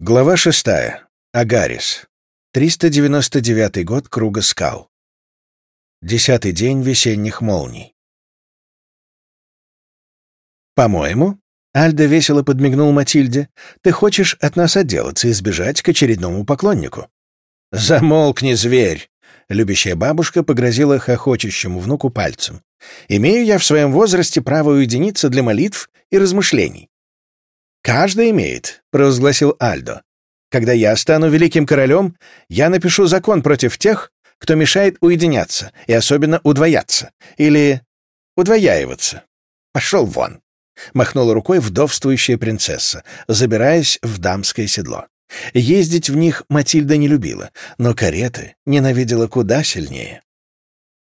Глава шестая. Агарис. 399 год Круга скал. Десятый день весенних молний. «По-моему», — Альда весело подмигнул Матильде, «ты хочешь от нас отделаться и сбежать к очередному поклоннику». «Замолкни, зверь!» — любящая бабушка погрозила хохочущему внуку пальцем. «Имею я в своем возрасте право уединиться для молитв и размышлений. «Каждый имеет», — провозгласил Альдо. «Когда я стану великим королем, я напишу закон против тех, кто мешает уединяться и особенно удвояться. Или удвояиваться. Пошел вон!» — махнула рукой вдовствующая принцесса, забираясь в дамское седло. Ездить в них Матильда не любила, но кареты ненавидела куда сильнее.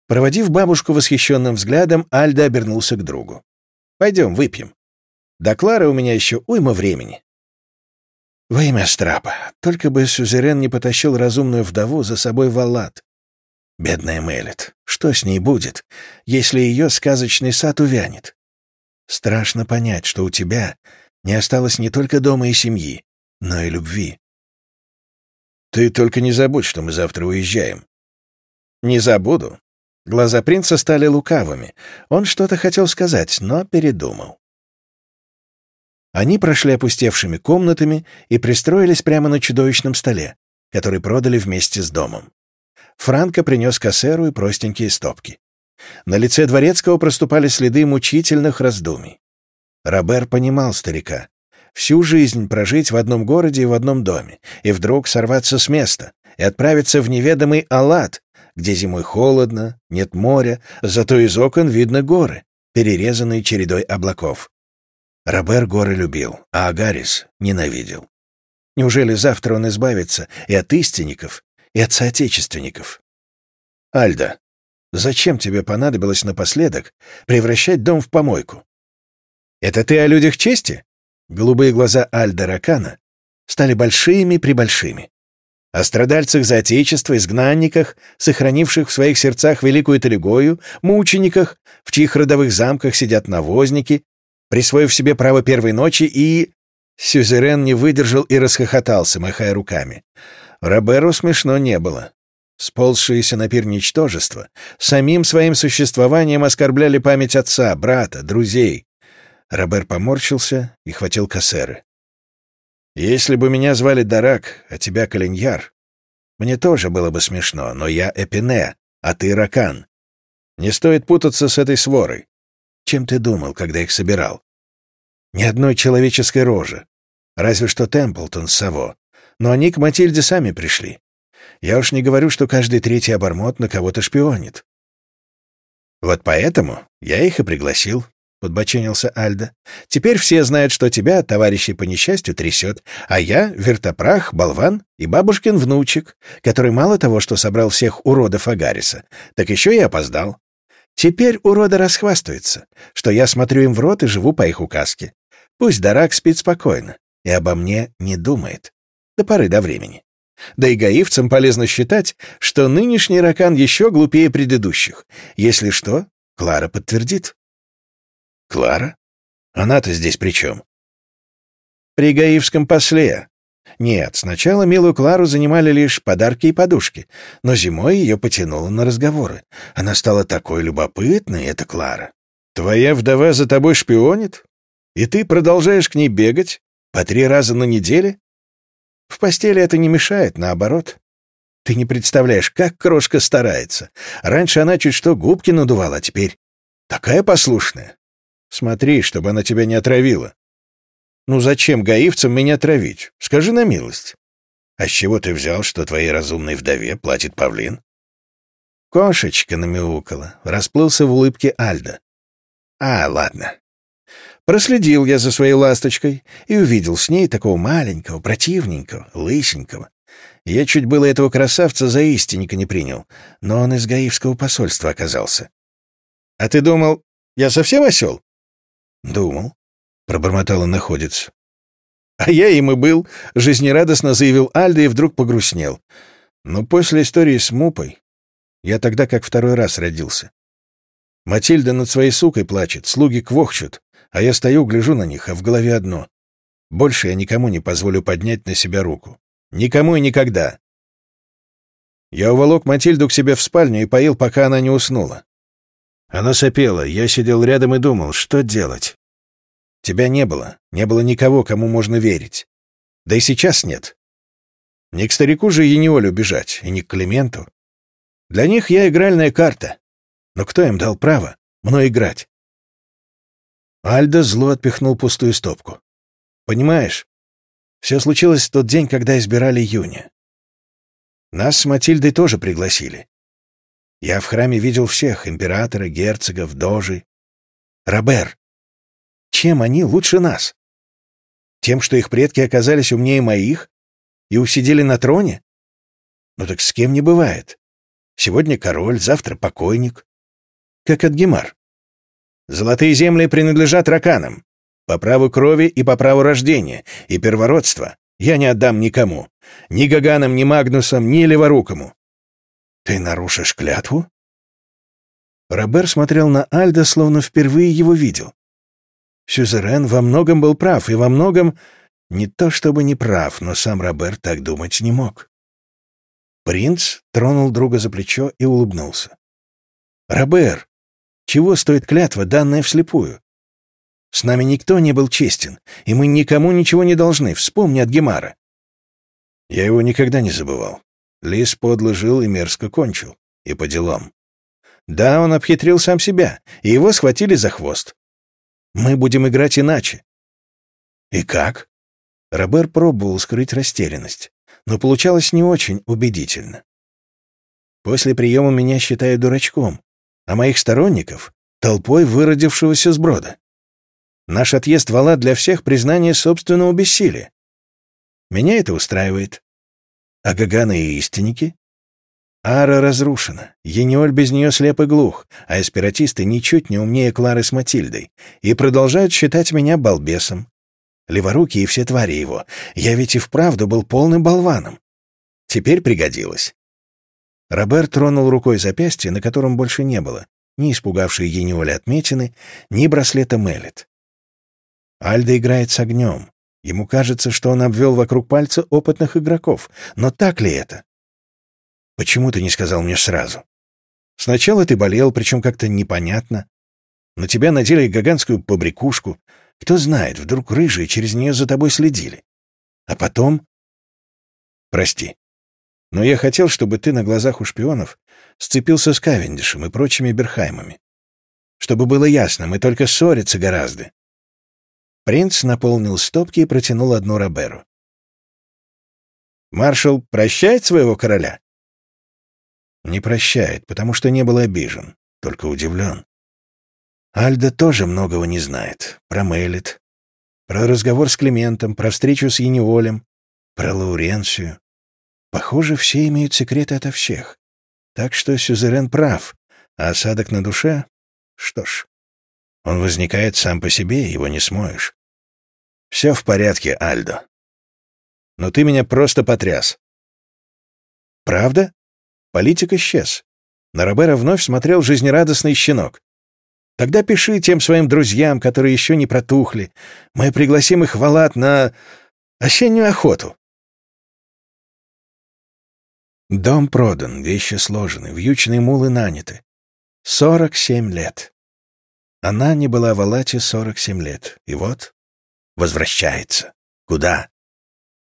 Проводив бабушку восхищенным взглядом, Альда обернулся к другу. «Пойдем, выпьем. До Клары у меня еще уйма времени. Во имя Страпа, только бы Сюзерен не потащил разумную вдову за собой в Аллат. Бедная Мелит, что с ней будет, если ее сказочный сад увянет? Страшно понять, что у тебя не осталось не только дома и семьи, но и любви. Ты только не забудь, что мы завтра уезжаем. Не забуду. Глаза принца стали лукавыми. Он что-то хотел сказать, но передумал. Они прошли опустевшими комнатами и пристроились прямо на чудовищном столе, который продали вместе с домом. Франко принес кассеру и простенькие стопки. На лице Дворецкого проступали следы мучительных раздумий. Робер понимал старика. Всю жизнь прожить в одном городе и в одном доме, и вдруг сорваться с места и отправиться в неведомый Аллат, где зимой холодно, нет моря, зато из окон видно горы, перерезанные чередой облаков. Робер горы любил, а Агарис ненавидел. Неужели завтра он избавится и от истинников, и от соотечественников? Альда, зачем тебе понадобилось напоследок превращать дом в помойку? Это ты о людях чести? Голубые глаза Альда Ракана стали большими-пребольшими. О страдальцах за отечество, изгнанниках, сохранивших в своих сердцах великую Талигою, мучениках, в чьих родовых замках сидят навозники, присвоив себе право первой ночи, и... Сюзерен не выдержал и расхохотался, махая руками. Роберу смешно не было. Сползшиеся на пир ничтожества самим своим существованием оскорбляли память отца, брата, друзей. Робер поморщился и хватил кассеры. «Если бы меня звали Дарак, а тебя Калиньяр, мне тоже было бы смешно, но я Эпине, а ты Ракан. Не стоит путаться с этой сворой. Чем ты думал, когда их собирал? Ни одной человеческой рожи. Разве что Темплтон с Саво. Но они к Матильде сами пришли. Я уж не говорю, что каждый третий обормот на кого-то шпионит. Вот поэтому я их и пригласил, — подбоченился Альда. «Теперь все знают, что тебя, товарищи по несчастью, трясет, а я — вертопрах, болван и бабушкин внучек, который мало того, что собрал всех уродов Агариса, так еще и опоздал. Теперь уроды расхвастаются, что я смотрю им в рот и живу по их указке. Пусть Дарак спит спокойно и обо мне не думает. До поры до времени. Да и гаивцам полезно считать, что нынешний ракан еще глупее предыдущих. Если что, Клара подтвердит. Клара? Она-то здесь при чем? При гаивском после. Нет, сначала милую Клару занимали лишь подарки и подушки, но зимой ее потянуло на разговоры. Она стала такой любопытной, эта Клара. Твоя вдова за тобой шпионит? И ты продолжаешь к ней бегать? По три раза на неделе? В постели это не мешает, наоборот. Ты не представляешь, как крошка старается. Раньше она чуть что губки надувала, а теперь такая послушная. Смотри, чтобы она тебя не отравила. Ну зачем гаивцам меня травить? Скажи на милость. А с чего ты взял, что твоей разумной вдове платит павлин? Кошечка намяукала, расплылся в улыбке Альда. А, ладно. Проследил я за своей ласточкой и увидел с ней такого маленького, противненького, лысенького. Я чуть было этого красавца за истинника не принял, но он из гаивского посольства оказался. А ты думал, я совсем осел? Думал пробормотал он находец. «А я им и был», — жизнерадостно заявил Альда и вдруг погрустнел. «Но после истории с Мупой я тогда как второй раз родился. Матильда над своей сукой плачет, слуги квохчут, а я стою, гляжу на них, а в голове одно. Больше я никому не позволю поднять на себя руку. Никому и никогда. Я уволок Матильду к себе в спальню и поил, пока она не уснула. Она сопела, я сидел рядом и думал, что делать. Тебя не было, не было никого, кому можно верить. Да и сейчас нет. Не к старику же Ениолю бежать, и не к Клименту. Для них я игральная карта. Но кто им дал право мной играть? Альдо зло отпихнул пустую стопку. Понимаешь, все случилось в тот день, когда избирали Юни. Нас с Матильдой тоже пригласили. Я в храме видел всех — императора, герцогов, дожи. Робер. Чем они лучше нас? Тем, что их предки оказались умнее моих и усидели на троне? Ну так с кем не бывает. Сегодня король, завтра покойник. Как Адгемар. Золотые земли принадлежат раканам. По праву крови и по праву рождения, и первородства. Я не отдам никому. Ни Гаганам, ни Магнусам, ни Леворукому. «Ты нарушишь клятву?» Робер смотрел на Альда, словно впервые его видел. Сюзерен во многом был прав, и во многом не то чтобы не прав, но сам Робер так думать не мог. Принц тронул друга за плечо и улыбнулся. «Робер, чего стоит клятва, данная вслепую? С нами никто не был честен, и мы никому ничего не должны, вспомни от Гемара». Я его никогда не забывал. Лис подло жил и мерзко кончил. И по делам. Да, он обхитрил сам себя, и его схватили за хвост. Мы будем играть иначе. И как? Робер пробовал скрыть растерянность, но получалось не очень убедительно. После приема меня считают дурачком, а моих сторонников — толпой выродившегося сброда. Наш отъезд вала для всех признание собственного бессилия. Меня это устраивает. А Гагана и истинники? Ара разрушена. Ениоль без нее слеп и глух, а эспиратисты ничуть не умнее Клары с Матильдой и продолжают считать меня балбесом. Леворуки и все твари его. Я ведь и вправду был полным болваном. Теперь пригодилось. Роберт тронул рукой запястье, на котором больше не было, ни испугавшей Ениоля отметины, ни браслета Мелет. Альда играет с огнем. Ему кажется, что он обвел вокруг пальца опытных игроков. Но так ли это? Почему ты не сказал мне сразу? Сначала ты болел, причем как-то непонятно. На тебя надели гигантскую побрякушку. Кто знает, вдруг рыжие через нее за тобой следили. А потом... Прости. Но я хотел, чтобы ты на глазах у шпионов сцепился с Кавендишем и прочими Берхаймами. Чтобы было ясно, мы только ссориться гораздо. Принц наполнил стопки и протянул одну Роберу. «Маршал прощает своего короля?» «Не прощает, потому что не был обижен, только удивлен. Альда тоже многого не знает. Про Мелит, про разговор с Климентом, про встречу с Ениолем, про Лауренцию. Похоже, все имеют секреты ото всех. Так что Сюзерен прав, а осадок на душе... Что ж, он возникает сам по себе, его не смоешь. Все в порядке, Альдо. Но ты меня просто потряс. Правда? Политик исчез. На Робера вновь смотрел жизнерадостный щенок. Тогда пиши тем своим друзьям, которые еще не протухли. Мы пригласим их в Алат на осеннюю охоту. Дом продан, вещи сложены, вьючные мулы наняты. Сорок семь лет. Она не была в Алате сорок семь лет. И вот возвращается. Куда?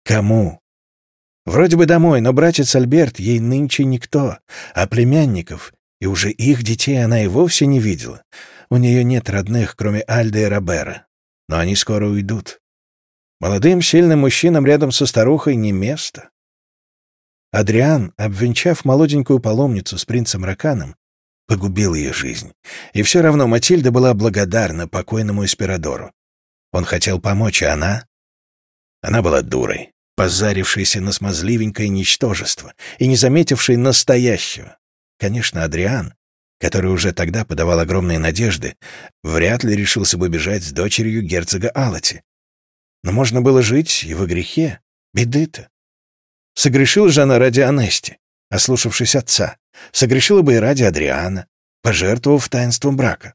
Кому? Вроде бы домой, но братец Альберт ей нынче никто, а племянников и уже их детей она и вовсе не видела. У нее нет родных, кроме Альды и Робера. Но они скоро уйдут. Молодым, сильным мужчинам рядом со старухой не место. Адриан, обвенчав молоденькую паломницу с принцем Раканом, погубил ее жизнь. И все равно Матильда была благодарна покойному Эспирадору. Он хотел помочь, а она... Она была дурой, позарившейся на смазливенькое ничтожество и не заметившей настоящего. Конечно, Адриан, который уже тогда подавал огромные надежды, вряд ли решился бы бежать с дочерью герцога Алати. Но можно было жить и во грехе. Беды-то. Согрешила же она ради Анести, ослушавшись отца. Согрешила бы и ради Адриана, пожертвовав таинством брака.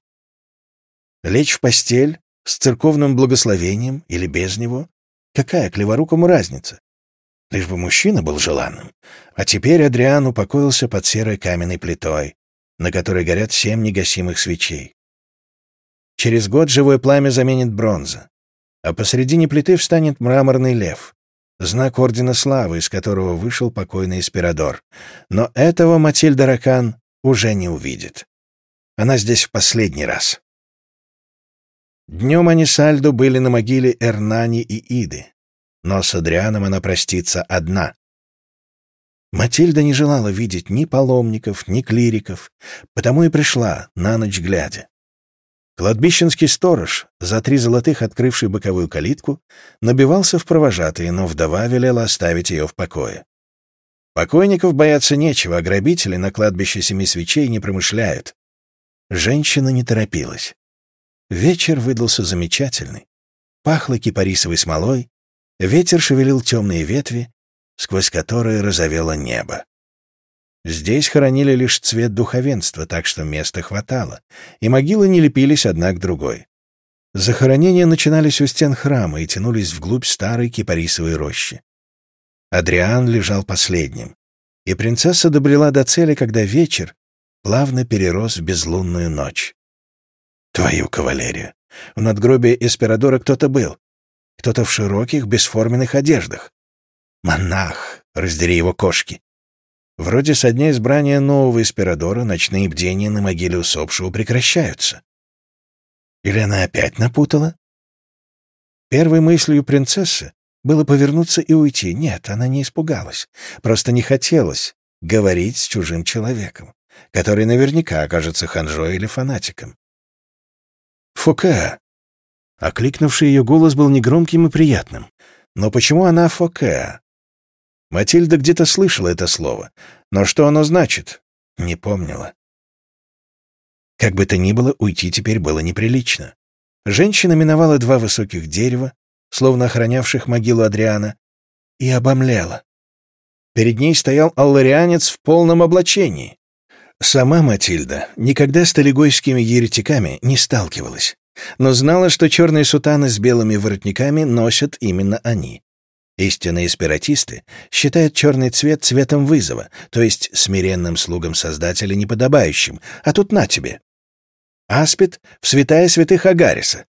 Лечь в постель с церковным благословением или без него Какая клеворукому разница? Лишь бы мужчина был желанным. А теперь Адриан упокоился под серой каменной плитой, на которой горят семь негасимых свечей. Через год живое пламя заменит бронза, а посредине плиты встанет мраморный лев, знак Ордена Славы, из которого вышел покойный Эспирадор. Но этого Матильда Ракан уже не увидит. Она здесь в последний раз. Днем они с Альдо были на могиле Эрнани и Иды но с Адрианом она простится одна. Матильда не желала видеть ни паломников, ни клириков, потому и пришла, на ночь глядя. Кладбищенский сторож, за три золотых открывший боковую калитку, набивался в провожатые, но вдова велела оставить ее в покое. Покойников бояться нечего, а грабители на кладбище семи свечей не промышляют. Женщина не торопилась. Вечер выдался замечательный. Пахло кипарисовой смолой, Ветер шевелил темные ветви, сквозь которые розовело небо. Здесь хоронили лишь цвет духовенства, так что места хватало, и могилы не лепились одна к другой. Захоронения начинались у стен храма и тянулись вглубь старой кипарисовой рощи. Адриан лежал последним, и принцесса добрела до цели, когда вечер плавно перерос в безлунную ночь. Твою кавалерию! У надгробия Эспирадора кто-то был кто-то в широких, бесформенных одеждах. Монах, раздери его кошки. Вроде со дня избрания нового Эспирадора ночные бдения на могиле усопшего прекращаются. Или она опять напутала? Первой мыслью принцессы было повернуться и уйти. Нет, она не испугалась. Просто не хотелось говорить с чужим человеком, который наверняка окажется ханжой или фанатиком. «Фука, Окликнувший ее голос был негромким и приятным. Но почему она Фоке? Матильда где-то слышала это слово. Но что оно значит? Не помнила. Как бы то ни было, уйти теперь было неприлично. Женщина миновала два высоких дерева, словно охранявших могилу Адриана, и обомлела. Перед ней стоял алларианец в полном облачении. Сама Матильда никогда с талигойскими еретиками не сталкивалась но знала, что черные сутаны с белыми воротниками носят именно они. Истинные спиратисты считают черный цвет цветом вызова, то есть смиренным слугам Создателя неподобающим, а тут на тебе. Аспид в святая святых Агариса.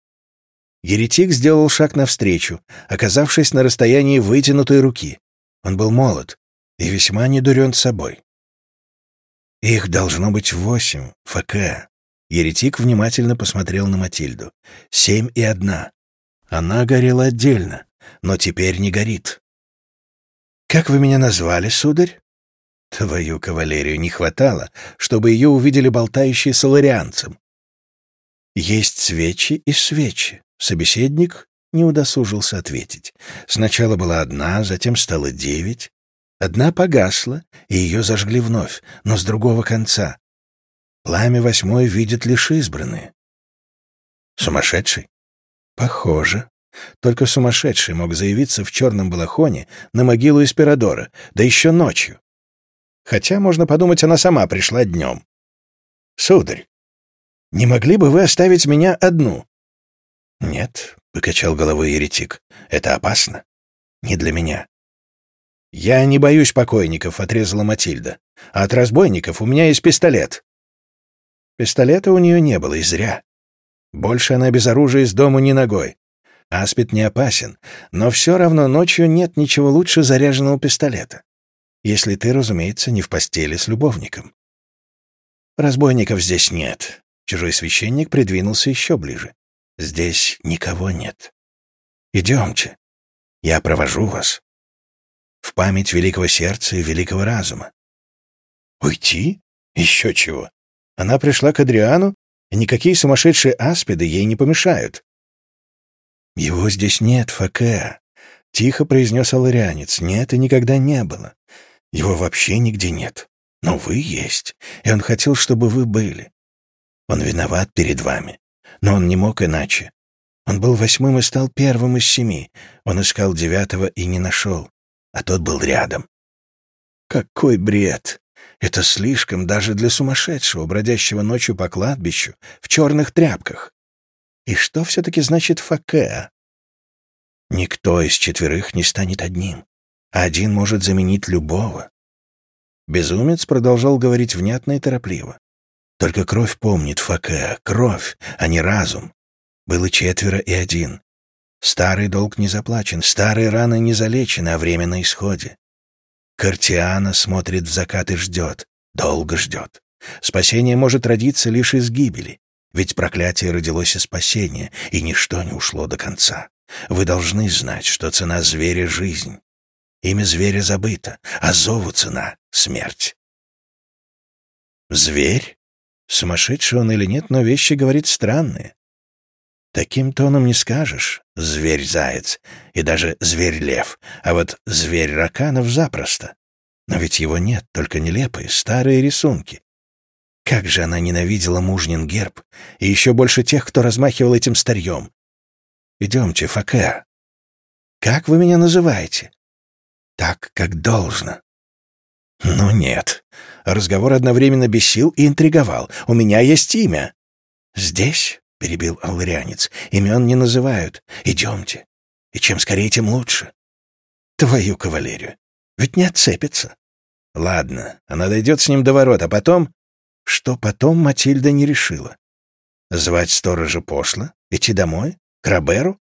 Еретик сделал шаг навстречу, оказавшись на расстоянии вытянутой руки. Он был молод и весьма недурен собой. Их должно быть восемь, ФК. Еретик внимательно посмотрел на Матильду. «Семь и одна. Она горела отдельно, но теперь не горит». «Как вы меня назвали, сударь?» Твою кавалерию не хватало, чтобы ее увидели болтающей с аларианцем. «Есть свечи и свечи», — собеседник не удосужился ответить. Сначала была одна, затем стало девять. Одна погасла, и ее зажгли вновь, но с другого конца. Пламя восьмой видят лишь избранные. Сумасшедший? Похоже. Только сумасшедший мог заявиться в черном балахоне на могилу Эспирадора, да еще ночью. Хотя, можно подумать, она сама пришла днем. «Сударь, не могли бы вы оставить меня одну?» «Нет», — покачал головой еретик, — «это опасно. Не для меня». «Я не боюсь покойников», — отрезала Матильда. «А от разбойников у меня есть пистолет». Пистолета у нее не было, и зря. Больше она без оружия из дому ни ногой. Аспид не опасен, но все равно ночью нет ничего лучше заряженного пистолета. Если ты, разумеется, не в постели с любовником. Разбойников здесь нет. Чужой священник придвинулся еще ближе. Здесь никого нет. Идемте. Я провожу вас. В память великого сердца и великого разума. Уйти? Еще чего. Она пришла к Адриану, и никакие сумасшедшие аспиды ей не помешают. «Его здесь нет, Факе», — тихо произнес аларианец. «Нет и никогда не было. Его вообще нигде нет. Но вы есть, и он хотел, чтобы вы были. Он виноват перед вами, но он не мог иначе. Он был восьмым и стал первым из семи. Он искал девятого и не нашел, а тот был рядом. Какой бред! Это слишком даже для сумасшедшего, бродящего ночью по кладбищу, в черных тряпках. И что все-таки значит факе? Никто из четверых не станет одним, а один может заменить любого. Безумец продолжал говорить внятно и торопливо. Только кровь помнит Факе, кровь, а не разум. Было четверо и один. Старый долг не заплачен, старые раны не залечены, а время на исходе. Картиана смотрит в закат и ждет, долго ждет. Спасение может родиться лишь из гибели, ведь проклятие родилось из спасения, и ничто не ушло до конца. Вы должны знать, что цена зверя — жизнь. Имя зверя забыто, а зову цена — смерть. Зверь? Сумасшедший он или нет, но вещи говорит странные. Таким тоном не скажешь «зверь-заяц» и даже «зверь-лев», а вот «зверь-раканов» запросто. Но ведь его нет, только нелепые, старые рисунки. Как же она ненавидела мужнин герб, и еще больше тех, кто размахивал этим старьем. Идемте, Факе. Как вы меня называете? Так, как должно. Ну нет. Разговор одновременно бесил и интриговал. У меня есть имя. Здесь, — перебил алларианец, — имен не называют. Идемте. И чем скорее, тем лучше. Твою кавалерию. Ведь не отцепится. Ладно, она дойдет с ним до ворот, а потом... Что потом Матильда не решила. Звать сторожа пошло? Идти домой? К Роберу?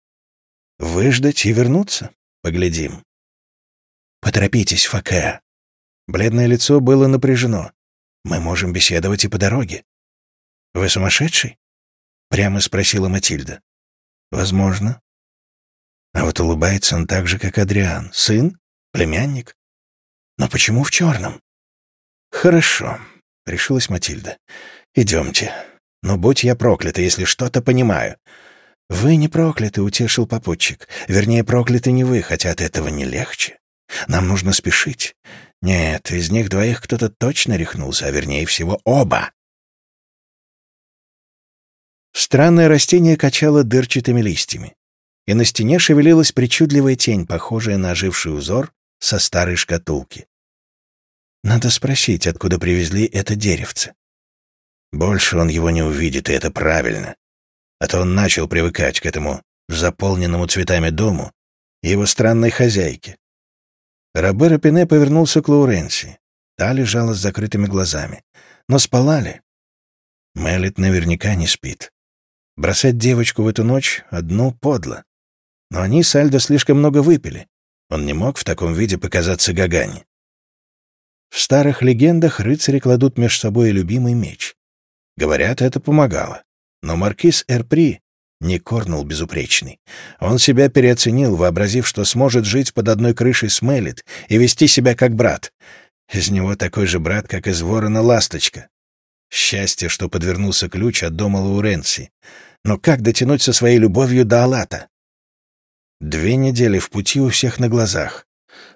Выждать и вернуться? Поглядим. Поторопитесь, Факе. Бледное лицо было напряжено. Мы можем беседовать и по дороге. Вы сумасшедший? Прямо спросила Матильда. Возможно. А вот улыбается он так же, как Адриан. Сын? Племянник? Но почему в черном? Хорошо, решилась Матильда. Идемте. Но будь я проклята, если что-то понимаю. «Вы не прокляты», — утешил попутчик. «Вернее, прокляты не вы, хотя от этого не легче. Нам нужно спешить. Нет, из них двоих кто-то точно рехнулся, а вернее всего оба». Странное растение качало дырчатыми листьями, и на стене шевелилась причудливая тень, похожая на оживший узор со старой шкатулки. Надо спросить, откуда привезли это деревце. Больше он его не увидит, и это правильно а то он начал привыкать к этому заполненному цветами дому и его странной хозяйке. Робер Пене повернулся к Лауренси. Та лежала с закрытыми глазами. Но спала ли? Мелит наверняка не спит. Бросать девочку в эту ночь одну подло. Но они с Альдо слишком много выпили. Он не мог в таком виде показаться Гагане. В старых легендах рыцари кладут между собой любимый меч. Говорят, это помогало. Но маркиз Эрпри не Корнул безупречный. Он себя переоценил, вообразив, что сможет жить под одной крышей с Мелит и вести себя как брат. Из него такой же брат, как из ворона Ласточка. Счастье, что подвернулся ключ от дома Лауренси. Но как дотянуть со своей любовью до Алата? Две недели в пути у всех на глазах.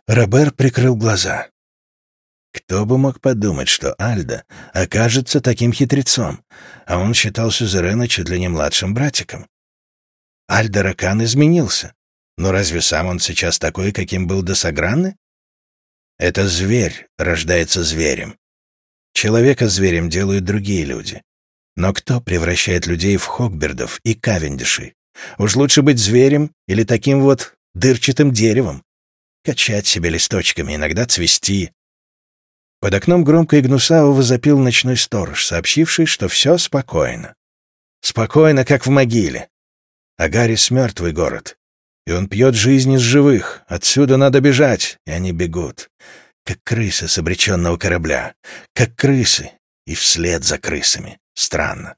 Робер прикрыл глаза. Кто бы мог подумать, что Альда окажется таким хитрецом, а он считал Сюзерена чуть ли не младшим братиком. Альда Ракан изменился. Но разве сам он сейчас такой, каким был до Саграны? Это зверь рождается зверем. Человека зверем делают другие люди. Но кто превращает людей в Хокбердов и Кавендишей? Уж лучше быть зверем или таким вот дырчатым деревом. Качать себе листочками, иногда цвести, под окном громко и гнусаво возопил ночной сторож, сообщивший, что все спокойно. Спокойно, как в могиле. А Гаррис — мертвый город. И он пьет жизнь из живых. Отсюда надо бежать. И они бегут. Как крысы с обреченного корабля. Как крысы. И вслед за крысами. Странно.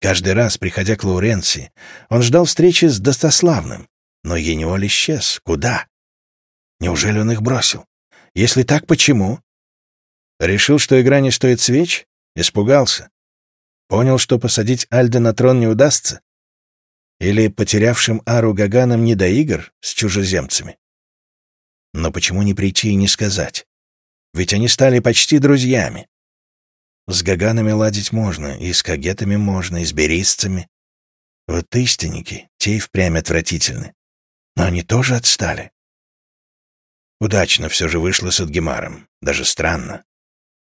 Каждый раз, приходя к Лауренции, он ждал встречи с Достославным. Но Енеоль исчез. Куда? Неужели он их бросил? Если так, почему? Решил, что игра не стоит свеч? Испугался? Понял, что посадить Альда на трон не удастся? Или потерявшим Ару Гаганам не до игр с чужеземцами? Но почему не прийти и не сказать? Ведь они стали почти друзьями. С Гаганами ладить можно, и с Кагетами можно, и с Беристцами. Вот истинники, те и впрямь отвратительны. Но они тоже отстали. Удачно все же вышло с Адгемаром, даже странно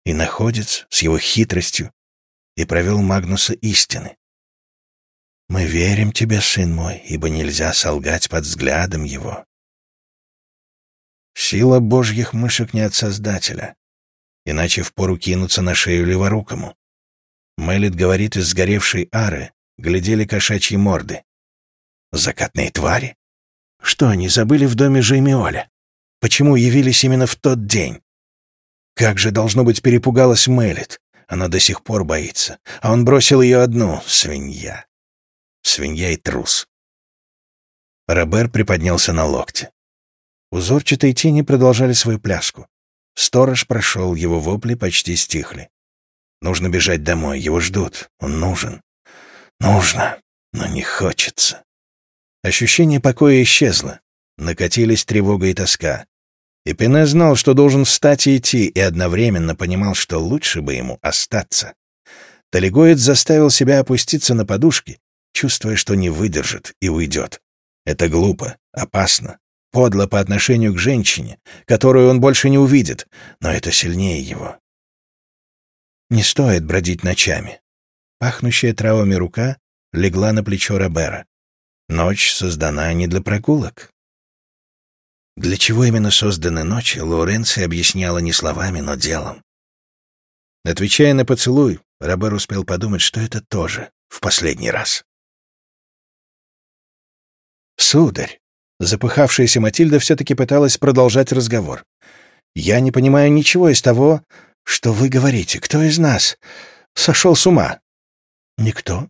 и находец с его хитростью, и провел Магнуса истины. Мы верим тебе, сын мой, ибо нельзя солгать под взглядом его. Сила божьих мышек не от Создателя, иначе впору кинуться на шею леворукому. Мелит говорит, из сгоревшей ары глядели кошачьи морды. Закатные твари? Что они забыли в доме Жеймиоля? Почему явились именно в тот день? Как же, должно быть, перепугалась Мелит. Она до сих пор боится. А он бросил ее одну, свинья. Свинья и трус. Робер приподнялся на локте. Узорчатые тени продолжали свою пляску. Сторож прошел, его вопли почти стихли. Нужно бежать домой, его ждут, он нужен. Нужно, но не хочется. Ощущение покоя исчезло. Накатились тревога и тоска. И Пене знал, что должен встать и идти, и одновременно понимал, что лучше бы ему остаться. Талигоец заставил себя опуститься на подушки, чувствуя, что не выдержит и уйдет. Это глупо, опасно, подло по отношению к женщине, которую он больше не увидит, но это сильнее его. Не стоит бродить ночами. Пахнущая травами рука легла на плечо Робера. Ночь создана не для прогулок. Для чего именно созданы ночи, Лоуренци объясняла не словами, но делом. Отвечая на поцелуй, Робер успел подумать, что это тоже в последний раз. «Сударь!» Запыхавшаяся Матильда все-таки пыталась продолжать разговор. «Я не понимаю ничего из того, что вы говорите. Кто из нас сошел с ума?» «Никто»,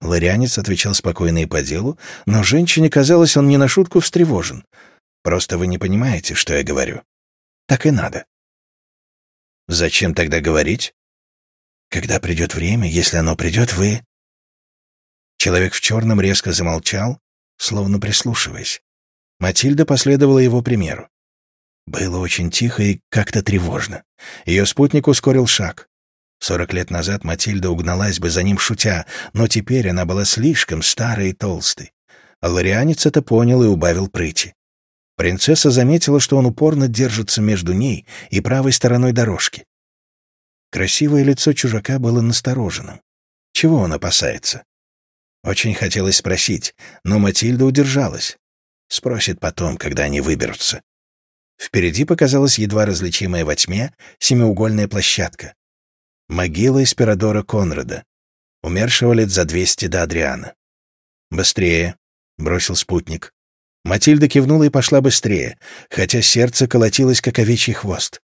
Ларианец отвечал спокойно и по делу, но женщине казалось, он не на шутку встревожен. «Просто вы не понимаете, что я говорю. Так и надо». «Зачем тогда говорить?» «Когда придет время, если оно придет, вы...» Человек в черном резко замолчал, словно прислушиваясь. Матильда последовала его примеру. Было очень тихо и как-то тревожно. Ее спутник ускорил шаг. Сорок лет назад Матильда угналась бы за ним шутя, но теперь она была слишком старой и толстой. Ларианец это понял и убавил прыти. Принцесса заметила, что он упорно держится между ней и правой стороной дорожки. Красивое лицо чужака было настороженным. Чего он опасается? Очень хотелось спросить, но Матильда удержалась. Спросит потом, когда они выберутся. Впереди показалась едва различимая во тьме семиугольная площадка. Могила Эспирадора Конрада, умершего лет за двести до Адриана. «Быстрее», — бросил спутник. Матильда кивнула и пошла быстрее, хотя сердце колотилось, как овечий хвост.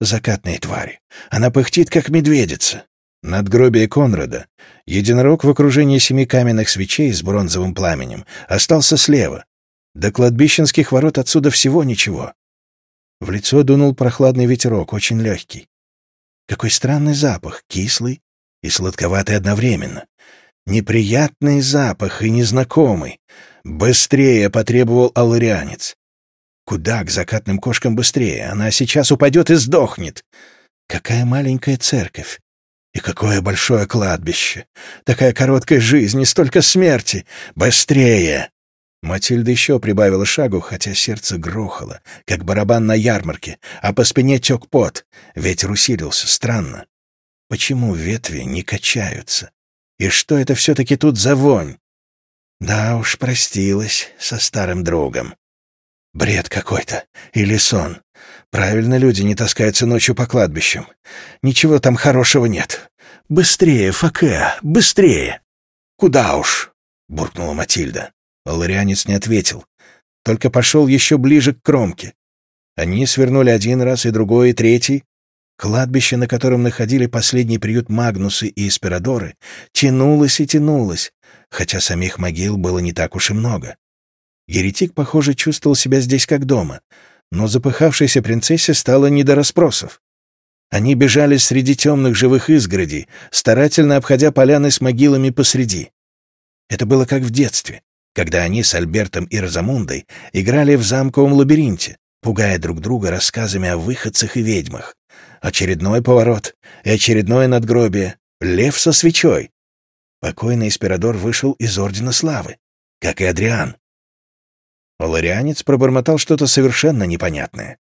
Закатные твари. Она пыхтит, как медведица. Надгробие Конрада, единорог в окружении семи каменных свечей с бронзовым пламенем, остался слева. До кладбищенских ворот отсюда всего ничего. В лицо дунул прохладный ветерок, очень легкий. Какой странный запах, кислый и сладковатый одновременно. Неприятный запах и незнакомый. Быстрее потребовал алларианец. Куда к закатным кошкам быстрее? Она сейчас упадет и сдохнет. Какая маленькая церковь. И какое большое кладбище. Такая короткая жизнь и столько смерти. Быстрее! Матильда еще прибавила шагу, хотя сердце грохало, как барабан на ярмарке, а по спине тек пот. Ветер усилился, странно. Почему ветви не качаются? И что это все-таки тут за вонь? Да уж, простилась со старым другом. Бред какой-то. Или сон. Правильно люди не таскаются ночью по кладбищам. Ничего там хорошего нет. Быстрее, Факе, быстрее. Куда уж? буркнула Матильда. Ларианец не ответил, только пошел еще ближе к кромке. Они свернули один раз и другой, и третий. Кладбище, на котором находили последний приют Магнусы и Эспирадоры, тянулось и тянулось, хотя самих могил было не так уж и много. Еретик, похоже, чувствовал себя здесь как дома, но запыхавшейся принцессе стало не до расспросов. Они бежали среди темных живых изгородей, старательно обходя поляны с могилами посреди. Это было как в детстве, когда они с Альбертом и Розамундой играли в замковом лабиринте, пугая друг друга рассказами о выходцах и ведьмах. Очередной поворот и очередное надгробие. Лев со свечой. Покойный Эспирадор вышел из Ордена Славы, как и Адриан. Ларианец пробормотал что-то совершенно непонятное.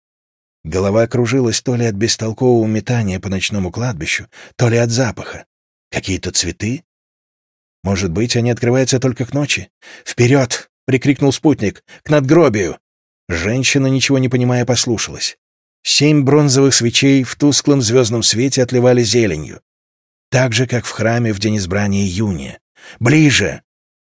Голова кружилась то ли от бестолкового метания по ночному кладбищу, то ли от запаха. Какие-то цветы? Может быть, они открываются только к ночи? «Вперед!» — прикрикнул спутник. «К надгробию!» Женщина, ничего не понимая, послушалась. Семь бронзовых свечей в тусклом звездном свете отливали зеленью. Так же, как в храме в день избрания июня. «Ближе!»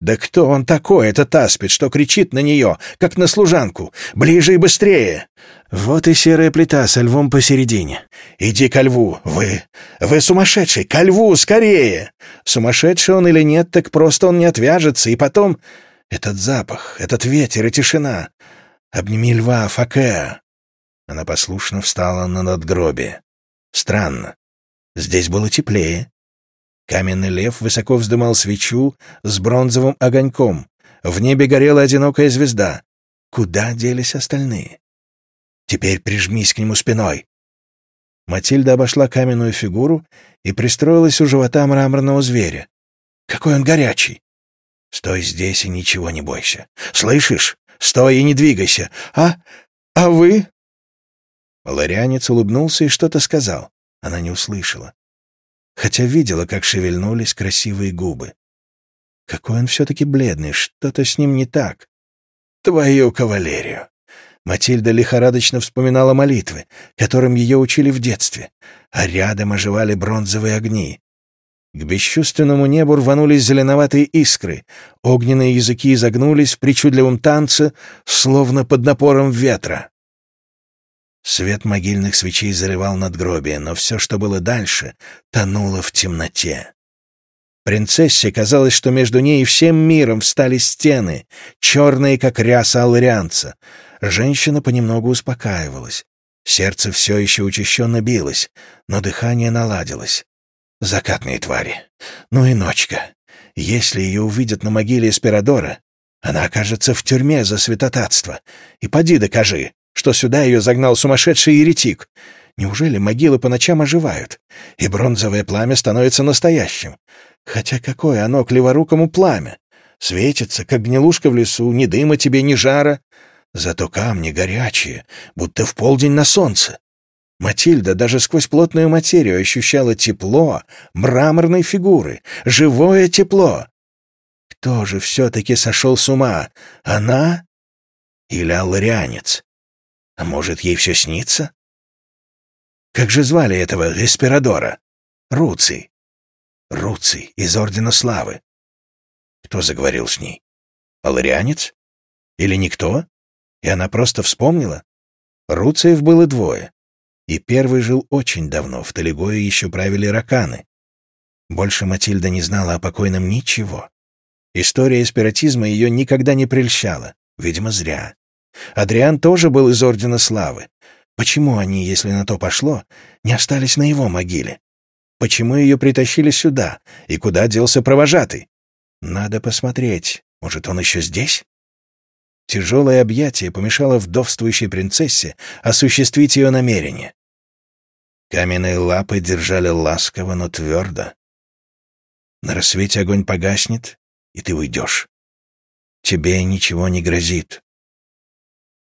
«Да кто он такой, этот аспид, что кричит на нее, как на служанку? Ближе и быстрее!» «Вот и серая плита со львом посередине. Иди ко льву! Вы... вы сумасшедший! Ко льву! Скорее!» Сумасшедший он или нет, так просто он не отвяжется, и потом... Этот запах, этот ветер и тишина. Обними льва, Факеа. Она послушно встала на надгробие. Странно. Здесь было теплее. Каменный лев высоко вздымал свечу с бронзовым огоньком. В небе горела одинокая звезда. Куда делись остальные? Теперь прижмись к нему спиной. Матильда обошла каменную фигуру и пристроилась у живота мраморного зверя. Какой он горячий! Стой здесь и ничего не бойся. Слышишь? Стой и не двигайся. А... а вы? Ларианец улыбнулся и что-то сказал. Она не услышала. Хотя видела, как шевельнулись красивые губы. Какой он все-таки бледный, что-то с ним не так. Твою кавалерию! Матильда лихорадочно вспоминала молитвы, которым ее учили в детстве, а рядом оживали бронзовые огни. К бесчувственному небу рванулись зеленоватые искры, огненные языки изогнулись в причудливом танце, словно под напором ветра. Свет могильных свечей заливал надгробие, но все, что было дальше, тонуло в темноте. Принцессе казалось, что между ней и всем миром встали стены, черные, как ряса алларианца. Женщина понемногу успокаивалась. Сердце все еще учащенно билось, но дыхание наладилось. Закатные твари. Ну и ночка. Если ее увидят на могиле Эспирадора, она окажется в тюрьме за святотатство. И поди докажи, что сюда ее загнал сумасшедший еретик. Неужели могилы по ночам оживают, и бронзовое пламя становится настоящим? Хотя какое оно к леворукому пламя? Светится, как гнилушка в лесу, ни дыма тебе, ни жара. Зато камни горячие, будто в полдень на солнце. Матильда даже сквозь плотную материю ощущала тепло мраморной фигуры, живое тепло. Кто же все-таки сошел с ума? Она или алларианец? А может, ей все снится? Как же звали этого респирадора? Руций. Руций из Ордена Славы. Кто заговорил с ней? Аларианец? Или никто? И она просто вспомнила? Руциев было двое. И первый жил очень давно, в Талигое еще правили раканы. Больше Матильда не знала о покойном ничего. История эспиратизма ее никогда не прельщала, видимо, зря. Адриан тоже был из Ордена Славы. Почему они, если на то пошло, не остались на его могиле? Почему ее притащили сюда? И куда делся провожатый? Надо посмотреть. Может, он еще здесь? Тяжелое объятие помешало вдовствующей принцессе осуществить ее намерение. Каменные лапы держали ласково, но твердо. На рассвете огонь погаснет, и ты уйдешь. Тебе ничего не грозит.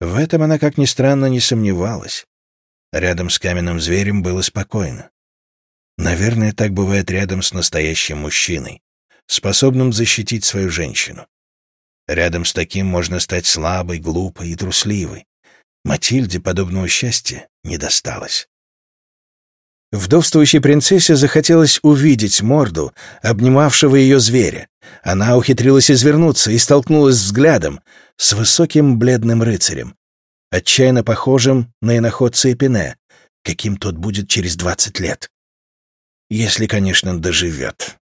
В этом она, как ни странно, не сомневалась. Рядом с каменным зверем было спокойно. Наверное, так бывает рядом с настоящим мужчиной, способным защитить свою женщину. Рядом с таким можно стать слабой, глупой и трусливой. Матильде подобного счастья не досталось. Вдовствующей принцессе захотелось увидеть морду, обнимавшего ее зверя. Она ухитрилась извернуться и столкнулась взглядом с высоким бледным рыцарем, отчаянно похожим на иноходца Эпине, каким тот будет через двадцать лет. Если, конечно, доживет.